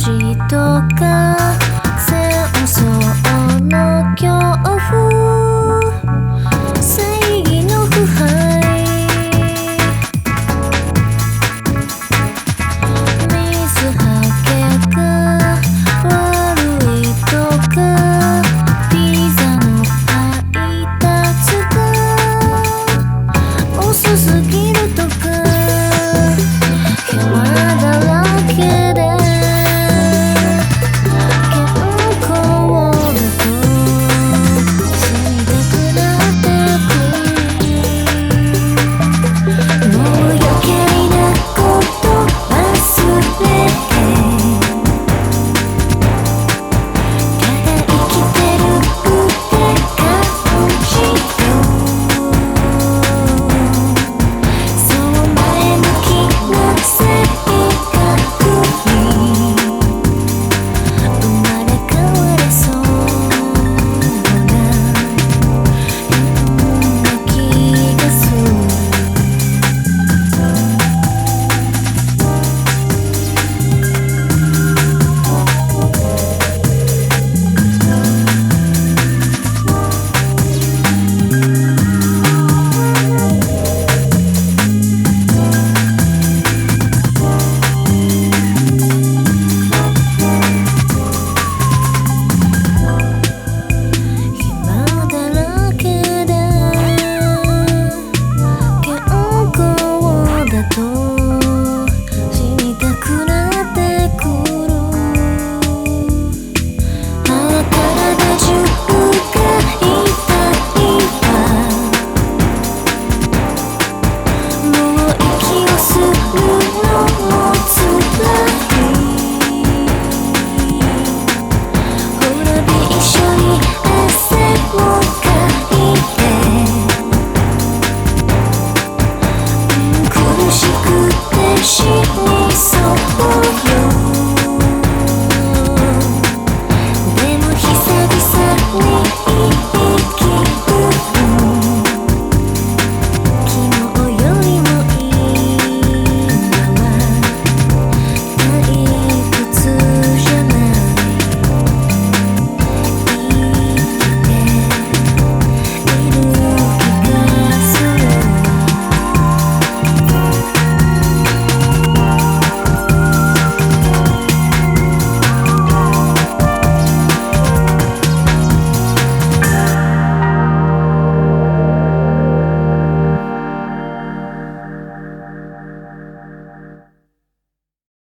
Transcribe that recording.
文字とか